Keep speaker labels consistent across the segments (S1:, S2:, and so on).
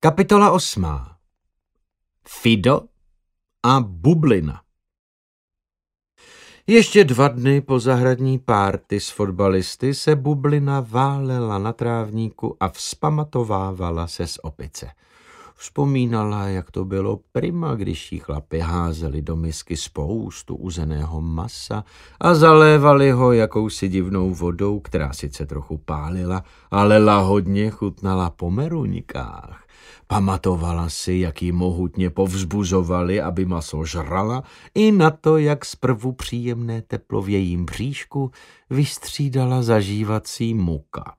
S1: Kapitola osmá. Fido a bublina. Ještě dva dny po zahradní párty s fotbalisty se bublina válela na trávníku a vzpamatovávala se z opice. Vzpomínala, jak to bylo prima, když jí chlapi házeli do misky spoustu uzeného masa a zalévali ho jakousi divnou vodou, která sice trochu pálila, ale lahodně chutnala po meruňkách. Pamatovala si, jak ji mohutně povzbuzovali, aby maso žrala, i na to, jak zprvu příjemné teplo v jejím bříšku vystřídala zažívací muka.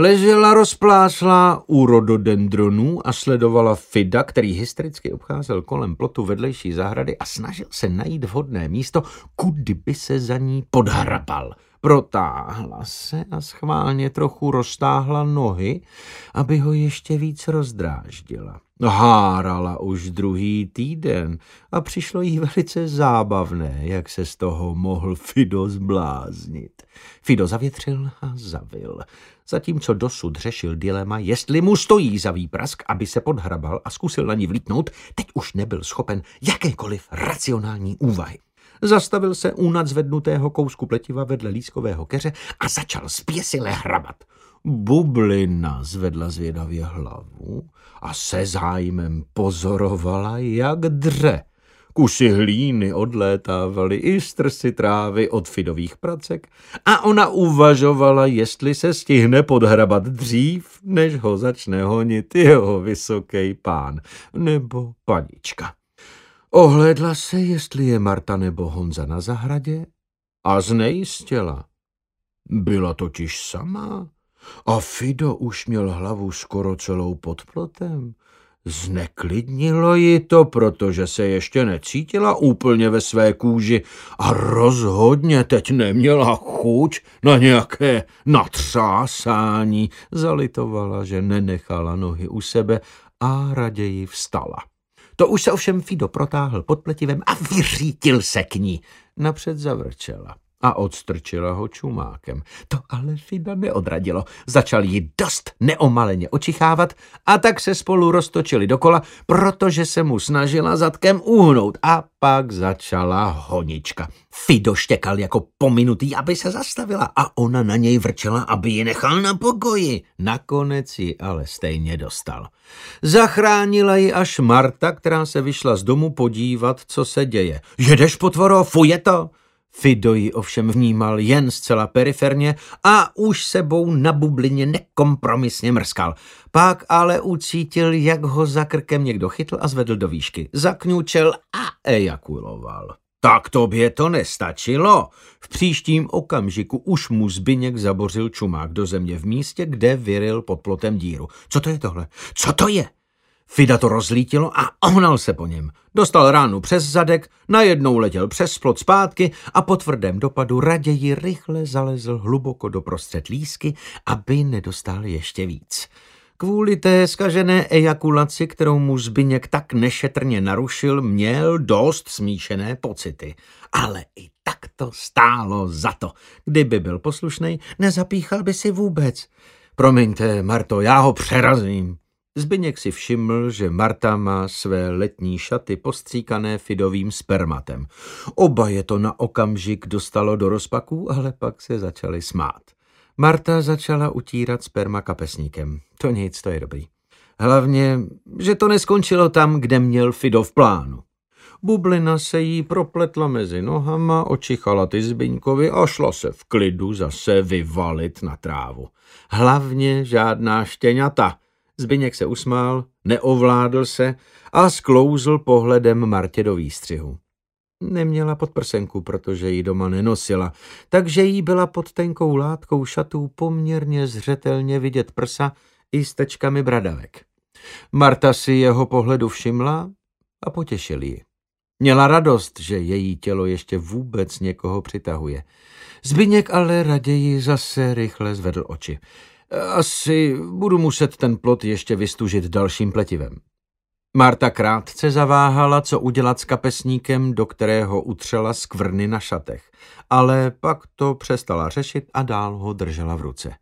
S1: Ležela rozplášlá u rododendronů a sledovala Fida, který hystericky obcházel kolem plotu vedlejší zahrady a snažil se najít vhodné místo, kudy by se za ní podhrabal. Protáhla se a schválně trochu roztáhla nohy, aby ho ještě víc rozdráždila. Hárala už druhý týden a přišlo jí velice zábavné, jak se z toho mohl Fido zbláznit. Fido zavětřil a zavil, zatímco dosud řešil dilema, jestli mu stojí za výprask, aby se podhrabal a zkusil na ní vlítnout, teď už nebyl schopen jakékoliv racionální úvahy. Zastavil se u nadzvednutého kousku pletiva vedle lískového keře a začal spěsile hrabat. Bublina zvedla zvědavě hlavu a se zájmem pozorovala, jak dře. Kusy hlíny odlétávaly i strsy trávy od fidových pracek a ona uvažovala, jestli se stihne podhrabat dřív, než ho začne honit jeho vysoký pán nebo panička. Ohlédla se, jestli je Marta nebo Honza na zahradě a znejistěla. Byla totiž sama a Fido už měl hlavu skoro celou pod plotem. Zneklidnilo ji to, protože se ještě necítila úplně ve své kůži a rozhodně teď neměla chuť na nějaké natřásání. Zalitovala, že nenechala nohy u sebe a raději vstala. To už se ovšem Fido protáhl pod pletivem a vyřítil se k ní. Napřed zavrčela a odstrčila ho čumákem. To ale Fida neodradilo. Začal ji dost neomaleně očichávat a tak se spolu roztočili dokola, protože se mu snažila zadkem uhnout a pak začala honička. Fido štěkal jako pominutý, aby se zastavila a ona na něj vrčela, aby ji nechal na pokoji. Nakonec ji ale stejně dostal. Zachránila ji až Marta, která se vyšla z domu podívat, co se děje. Jedeš, potvoro, fuje to? Fido ji ovšem vnímal jen zcela periferně a už sebou na bublině nekompromisně mrskal. Pak ale ucítil, jak ho za krkem někdo chytl a zvedl do výšky. Zakňučel a ejakuloval. Tak tobě to nestačilo. V příštím okamžiku už mu Zbyněk zabořil čumák do země v místě, kde vyril pod plotem díru. Co to je tohle? Co to je? Fida to rozlítilo a ohnal se po něm. Dostal ránu přes zadek, najednou letěl přes plot zpátky a po tvrdém dopadu raději rychle zalezl hluboko do prostřed lísky, aby nedostal ještě víc. Kvůli té skažené ejakulaci, kterou mu Zbyněk tak nešetrně narušil, měl dost smíšené pocity. Ale i tak to stálo za to. Kdyby byl poslušný, nezapíchal by si vůbec. Promiňte, Marto, já ho přerazím. Zbyněk si všiml, že Marta má své letní šaty postříkané fidovým spermatem. Oba je to na okamžik dostalo do rozpaků, ale pak se začali smát. Marta začala utírat sperma kapesníkem. To nic, to je dobrý. Hlavně, že to neskončilo tam, kde měl Fido v plánu. Bublina se jí propletla mezi nohama, očichala ty Zbyňkovi a šla se v klidu zase vyvalit na trávu. Hlavně žádná štěňata – Zbyněk se usmál, neovládl se a sklouzl pohledem Martě do výstřihu. Neměla podprsenku, protože ji doma nenosila, takže jí byla pod tenkou látkou šatů poměrně zřetelně vidět prsa i s tečkami bradavek. Marta si jeho pohledu všimla a potěšil ji. Měla radost, že její tělo ještě vůbec někoho přitahuje. Zbyněk ale raději zase rychle zvedl oči. Asi budu muset ten plot ještě vystužit dalším pletivem. Marta krátce zaváhala, co udělat s kapesníkem, do kterého utřela skvrny na šatech, ale pak to přestala řešit a dál ho držela v ruce.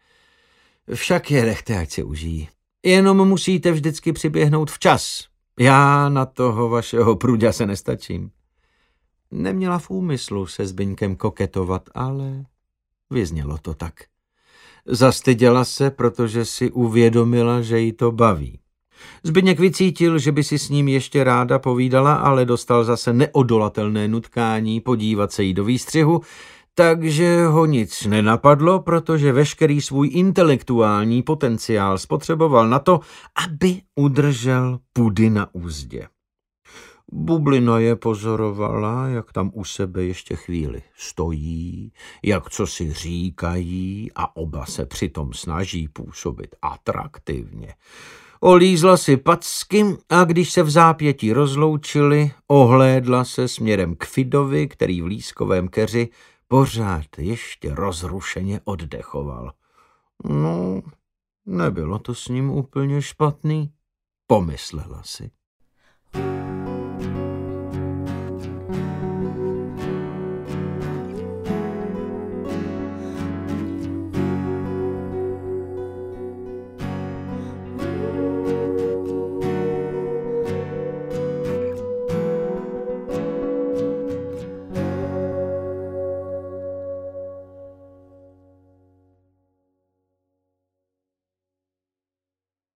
S1: Však je nechte, ať si užijí. Jenom musíte vždycky přiběhnout včas. Já na toho vašeho průďa se nestačím. Neměla v úmyslu se Zbyňkem koketovat, ale vyznělo to tak. Zastyděla se, protože si uvědomila, že jí to baví. Zbyněk vycítil, že by si s ním ještě ráda povídala, ale dostal zase neodolatelné nutkání podívat se jí do výstřihu, takže ho nic nenapadlo, protože veškerý svůj intelektuální potenciál spotřeboval na to, aby udržel pudy na úzdě. Bublina je pozorovala, jak tam u sebe ještě chvíli stojí, jak co si říkají a oba se přitom snaží působit atraktivně. Olízla si packy a když se v zápětí rozloučili, ohlédla se směrem k Fidovi, který v lískovém keři pořád ještě rozrušeně oddechoval. No, nebylo to s ním úplně špatný, pomyslela si.